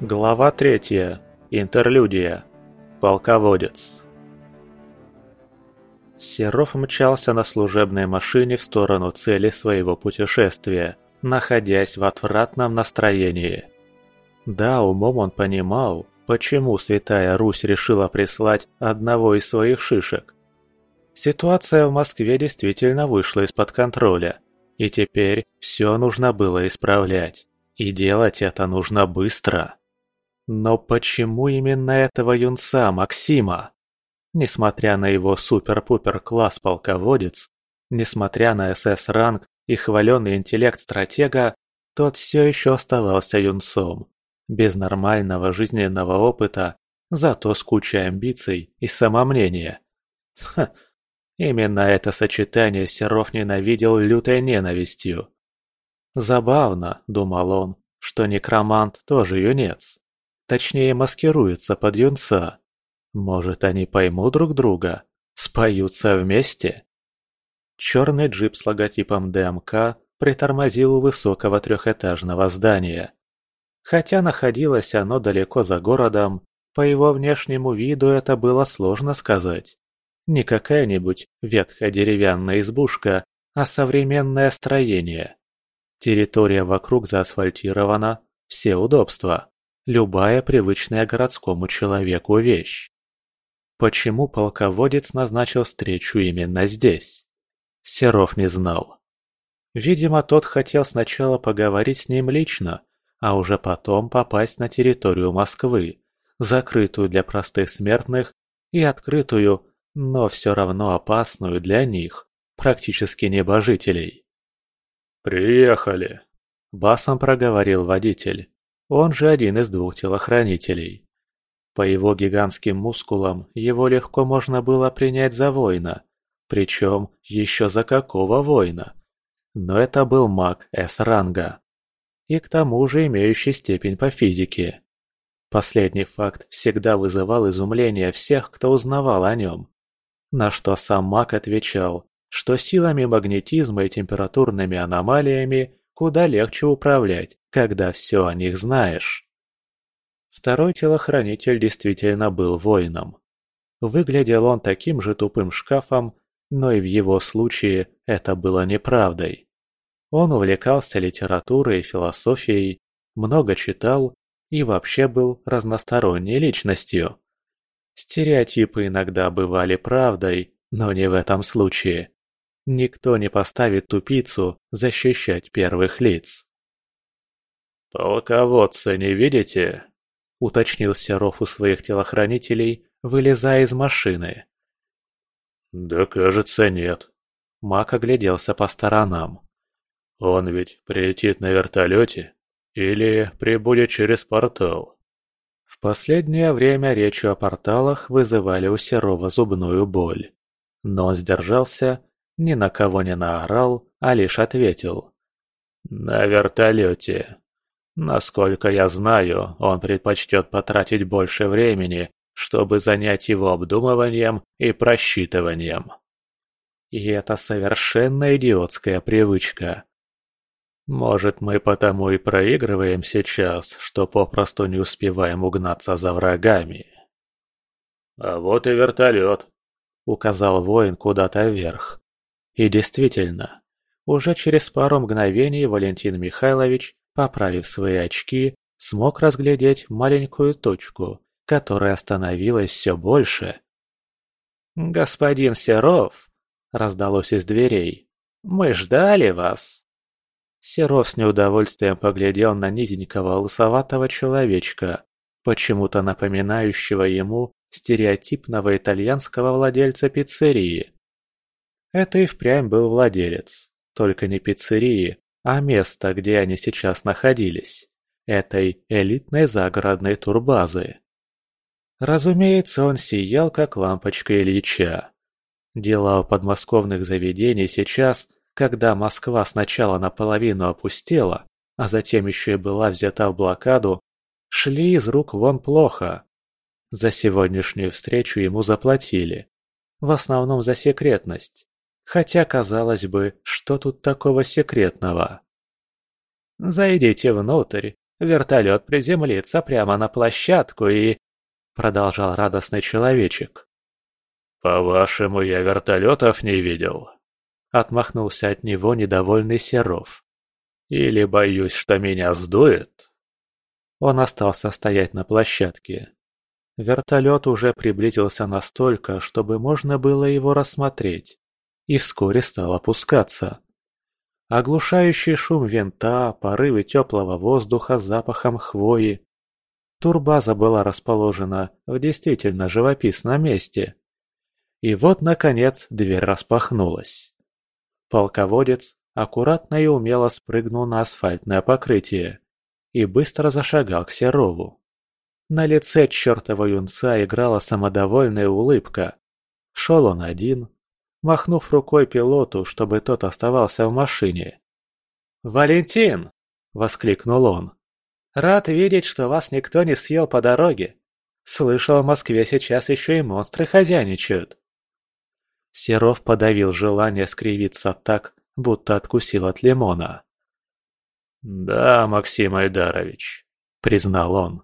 Глава третья. Интерлюдия. Полководец. Серов мчался на служебной машине в сторону цели своего путешествия, находясь в отвратном настроении. Да, умом он понимал, почему Святая Русь решила прислать одного из своих шишек. Ситуация в Москве действительно вышла из-под контроля, и теперь все нужно было исправлять, и делать это нужно быстро. Но почему именно этого юнца Максима? Несмотря на его супер-пупер-класс полководец, несмотря на СС-ранг и хваленый интеллект стратега, тот все еще оставался юнцом, без нормального жизненного опыта, зато с кучей амбиций и самомнения. Ха, именно это сочетание Серов ненавидел лютой ненавистью. Забавно, думал он, что некромант тоже юнец. Точнее, маскируется под юнца. Может, они поймут друг друга? Споются вместе? Черный джип с логотипом ДМК притормозил у высокого трехэтажного здания. Хотя находилось оно далеко за городом, по его внешнему виду это было сложно сказать. Не какая-нибудь ветхая деревянная избушка, а современное строение. Территория вокруг заасфальтирована, все удобства любая привычная городскому человеку вещь. Почему полководец назначил встречу именно здесь? Серов не знал. Видимо, тот хотел сначала поговорить с ним лично, а уже потом попасть на территорию Москвы, закрытую для простых смертных и открытую, но все равно опасную для них, практически небожителей. «Приехали», – басом проговорил водитель. Он же один из двух телохранителей. По его гигантским мускулам его легко можно было принять за воина. Причем еще за какого воина? Но это был маг С-ранга. И к тому же имеющий степень по физике. Последний факт всегда вызывал изумление всех, кто узнавал о нем. На что сам маг отвечал, что силами магнетизма и температурными аномалиями куда легче управлять, когда все о них знаешь. Второй телохранитель действительно был воином. Выглядел он таким же тупым шкафом, но и в его случае это было неправдой. Он увлекался литературой и философией, много читал и вообще был разносторонней личностью. Стереотипы иногда бывали правдой, но не в этом случае. Никто не поставит тупицу защищать первых лиц. «Полководца не видите?» – уточнил Серов у своих телохранителей, вылезая из машины. «Да кажется, нет». Мак огляделся по сторонам. «Он ведь прилетит на вертолете? Или прибудет через портал?» В последнее время речи о порталах вызывали у Серова зубную боль. Но он сдержался ни на кого не наорал, а лишь ответил. «На вертолете. Насколько я знаю, он предпочтет потратить больше времени, чтобы занять его обдумыванием и просчитыванием. И это совершенно идиотская привычка. Может, мы потому и проигрываем сейчас, что попросту не успеваем угнаться за врагами. «А вот и вертолет», — указал воин куда-то вверх. И действительно, уже через пару мгновений Валентин Михайлович, поправив свои очки, смог разглядеть маленькую точку, которая становилась все больше. «Господин Серов!» – раздалось из дверей. «Мы ждали вас!» Серов с неудовольствием поглядел на низенького лысоватого человечка, почему-то напоминающего ему стереотипного итальянского владельца пиццерии. Это и впрямь был владелец. Только не пиццерии, а места, где они сейчас находились. Этой элитной загородной турбазы. Разумеется, он сиял, как лампочка Ильича. Дела у подмосковных заведений сейчас, когда Москва сначала наполовину опустела, а затем еще и была взята в блокаду, шли из рук вон плохо. За сегодняшнюю встречу ему заплатили. В основном за секретность. Хотя, казалось бы, что тут такого секретного? «Зайдите внутрь, вертолет приземлится прямо на площадку и...» Продолжал радостный человечек. «По-вашему, я вертолетов не видел?» Отмахнулся от него недовольный Серов. «Или боюсь, что меня сдует?» Он остался стоять на площадке. Вертолет уже приблизился настолько, чтобы можно было его рассмотреть, и вскоре стал опускаться. Оглушающий шум винта, порывы теплого воздуха с запахом хвои. Турбаза была расположена в действительно живописном месте. И вот, наконец, дверь распахнулась. Полководец аккуратно и умело спрыгнул на асфальтное покрытие и быстро зашагал к Серову. На лице чертова юнца играла самодовольная улыбка. Шел он один, махнув рукой пилоту, чтобы тот оставался в машине. «Валентин!» — воскликнул он. «Рад видеть, что вас никто не съел по дороге. Слышал, в Москве сейчас еще и монстры хозяйничают». Серов подавил желание скривиться так, будто откусил от лимона. «Да, Максим Айдарович», — признал он.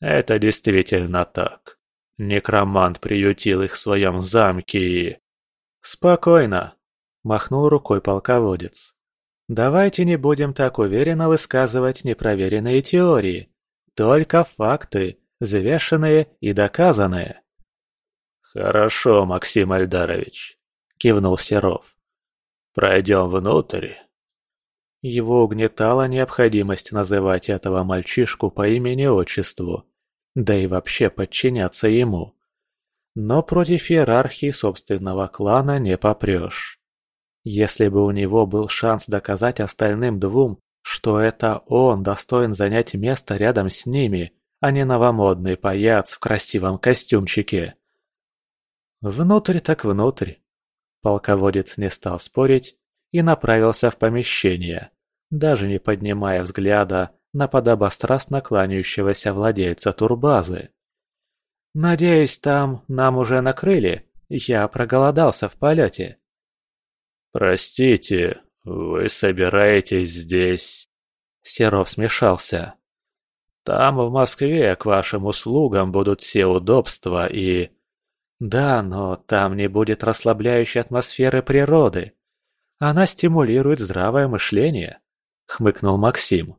«Это действительно так. Некромант приютил их в своем замке и...» «Спокойно», — махнул рукой полководец. «Давайте не будем так уверенно высказывать непроверенные теории. Только факты, взвешенные и доказанные». «Хорошо, Максим Альдарович», — кивнул Серов. «Пройдем внутрь». Его угнетала необходимость называть этого мальчишку по имени-отчеству, да и вообще подчиняться ему. Но против иерархии собственного клана не попрешь. Если бы у него был шанс доказать остальным двум, что это он достоин занять место рядом с ними, а не новомодный паяц в красивом костюмчике, Внутрь так внутрь. Полководец не стал спорить и направился в помещение, даже не поднимая взгляда на подобострастно кланяющегося владельца турбазы. «Надеюсь, там нам уже накрыли? Я проголодался в полете». «Простите, вы собираетесь здесь...» Серов смешался. «Там, в Москве, к вашим услугам будут все удобства и...» Да, но там не будет расслабляющей атмосферы природы. Она стимулирует здравое мышление, хмыкнул Максим.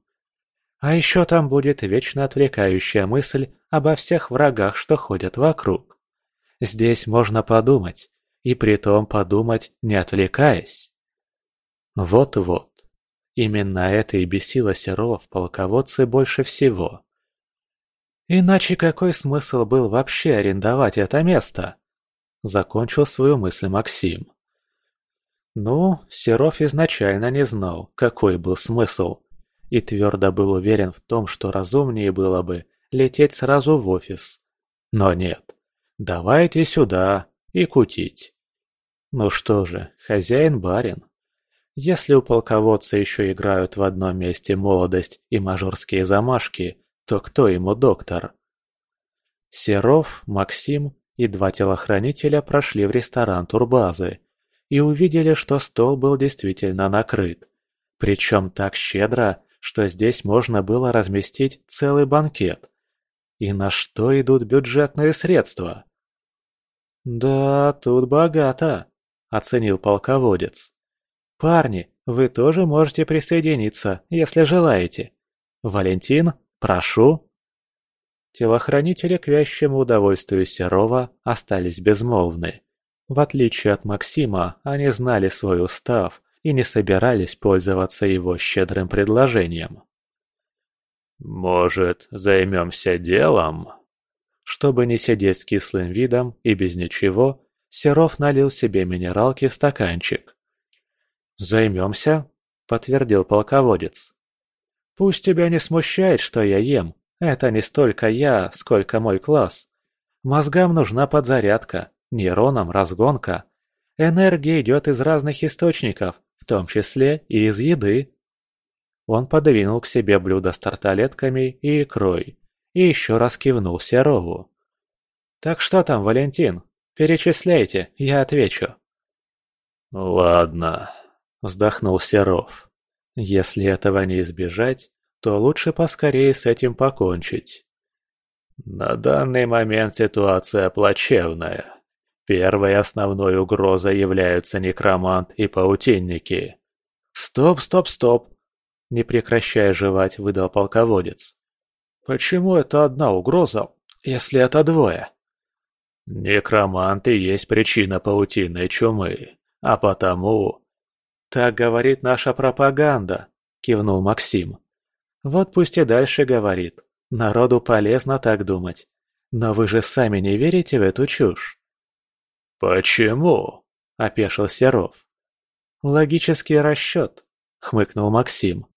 А еще там будет вечно отвлекающая мысль обо всех врагах, что ходят вокруг. Здесь можно подумать, и при том подумать, не отвлекаясь. Вот-вот. Именно это и бесило Серова в полководце больше всего. Иначе какой смысл был вообще арендовать это место? Закончил свою мысль Максим. Ну, Серов изначально не знал, какой был смысл, и твердо был уверен в том, что разумнее было бы лететь сразу в офис. Но нет, давайте сюда и кутить. Ну что же, хозяин-барин. Если у полководца еще играют в одном месте молодость и мажорские замашки, то кто ему доктор? Серов, Максим и два телохранителя прошли в ресторан турбазы и увидели, что стол был действительно накрыт. Причем так щедро, что здесь можно было разместить целый банкет. И на что идут бюджетные средства? «Да, тут богато», — оценил полководец. «Парни, вы тоже можете присоединиться, если желаете. Валентин, Прошу!» Телохранители к вящему удовольствию Серова остались безмолвны. В отличие от Максима, они знали свой устав и не собирались пользоваться его щедрым предложением. «Может, займемся делом?» Чтобы не сидеть с кислым видом и без ничего, Серов налил себе минералки в стаканчик. «Займемся?» – подтвердил полководец. Пусть тебя не смущает, что я ем. Это не столько я, сколько мой класс. Мозгам нужна подзарядка, нейронам разгонка. Энергия идет из разных источников, том числе и из еды. Он подвинул к себе блюдо с тарталетками и икрой и еще раз кивнул Серову. «Так что там, Валентин? Перечисляйте, я отвечу». «Ладно», — вздохнул Серов. Если этого не избежать, то лучше поскорее с этим покончить. На данный момент ситуация плачевная. Первой основной угрозой являются некромант и паутинники. «Стоп, стоп, стоп!» Не прекращая жевать, выдал полководец. «Почему это одна угроза, если это двое?» «Некроманты есть причина паутинной чумы, а потому...» «Так говорит наша пропаганда», — кивнул Максим. «Вот пусть и дальше говорит. Народу полезно так думать. Но вы же сами не верите в эту чушь». «Почему?» – опешил Серов. «Логический расчет», – хмыкнул Максим.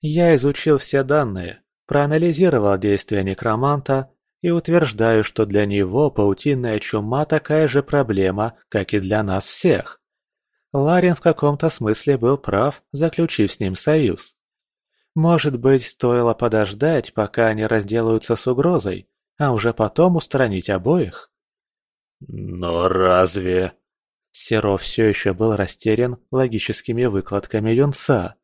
«Я изучил все данные, проанализировал действия некроманта и утверждаю, что для него паутинная чума такая же проблема, как и для нас всех. Ларин в каком-то смысле был прав, заключив с ним союз. Может быть, стоило подождать, пока они разделаются с угрозой, а уже потом устранить обоих? Но разве... Серов все еще был растерян логическими выкладками юнца.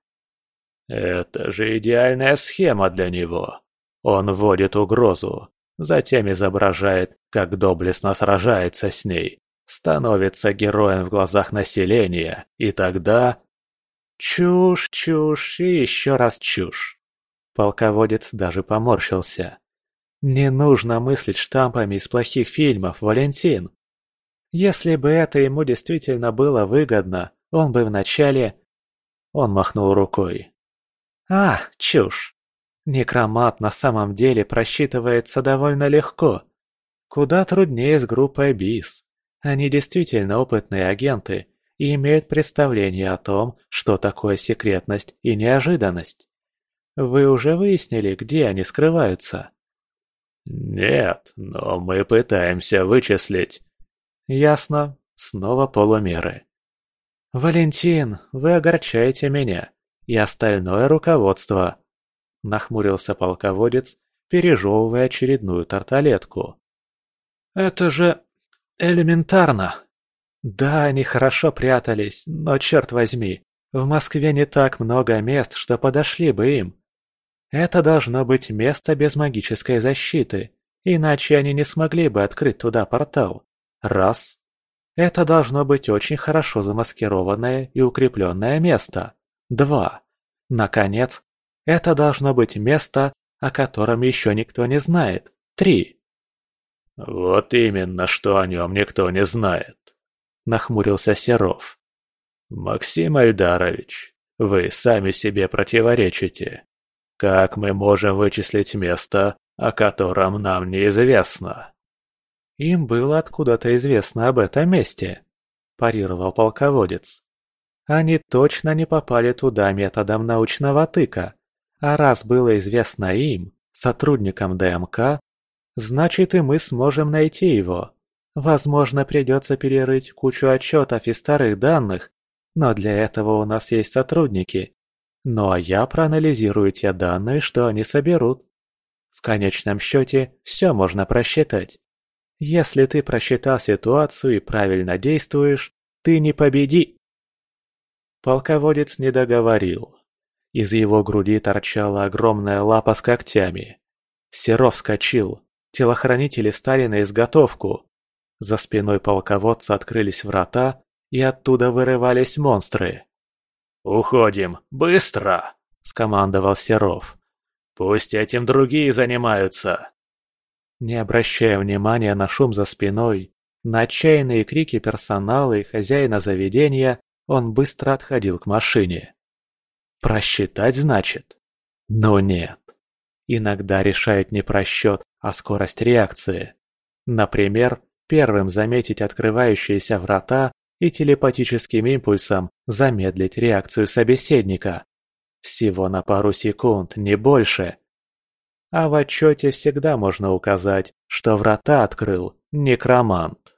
Это же идеальная схема для него. Он вводит угрозу, затем изображает, как доблестно сражается с ней, становится героем в глазах населения, и тогда... Чушь, чушь и еще раз чушь. Полководец даже поморщился. Не нужно мыслить штампами из плохих фильмов, Валентин. Если бы это ему действительно было выгодно, он бы вначале... Он махнул рукой. А, чушь. Некромат на самом деле просчитывается довольно легко. Куда труднее с группой БИС. Они действительно опытные агенты и имеют представление о том, что такое секретность и неожиданность. Вы уже выяснили, где они скрываются? Нет, но мы пытаемся вычислить. Ясно. Снова полумеры. Валентин, вы огорчаете меня. И остальное руководство. Нахмурился полководец, пережевывая очередную тарталетку. Это же элементарно. Да, они хорошо прятались, но черт возьми, в Москве не так много мест, что подошли бы им. Это должно быть место без магической защиты, иначе они не смогли бы открыть туда портал. Раз. Это должно быть очень хорошо замаскированное и укрепленное место. Два. Наконец, это должно быть место, о котором еще никто не знает. Три. Вот именно, что о нем никто не знает нахмурился Серов. «Максим Альдарович, вы сами себе противоречите. Как мы можем вычислить место, о котором нам неизвестно?» «Им было откуда-то известно об этом месте», – парировал полководец. «Они точно не попали туда методом научного тыка. А раз было известно им, сотрудникам ДМК, значит и мы сможем найти его. Возможно, придется перерыть кучу отчетов и старых данных, но для этого у нас есть сотрудники. Ну а я проанализирую те данные, что они соберут. В конечном счете, все можно просчитать. Если ты просчитал ситуацию и правильно действуешь, ты не победи. Полководец не договорил. Из его груди торчала огромная лапа с когтями. Серов вскочил. Телохранители стали на изготовку. За спиной полководца открылись врата, и оттуда вырывались монстры. «Уходим! Быстро!» – скомандовал Серов. «Пусть этим другие занимаются!» Не обращая внимания на шум за спиной, на отчаянные крики персонала и хозяина заведения, он быстро отходил к машине. Просчитать, значит? Но нет. Иногда решает не просчет, а скорость реакции. Например, первым заметить открывающиеся врата и телепатическим импульсом замедлить реакцию собеседника. Всего на пару секунд, не больше. А в отчете всегда можно указать, что врата открыл некромант.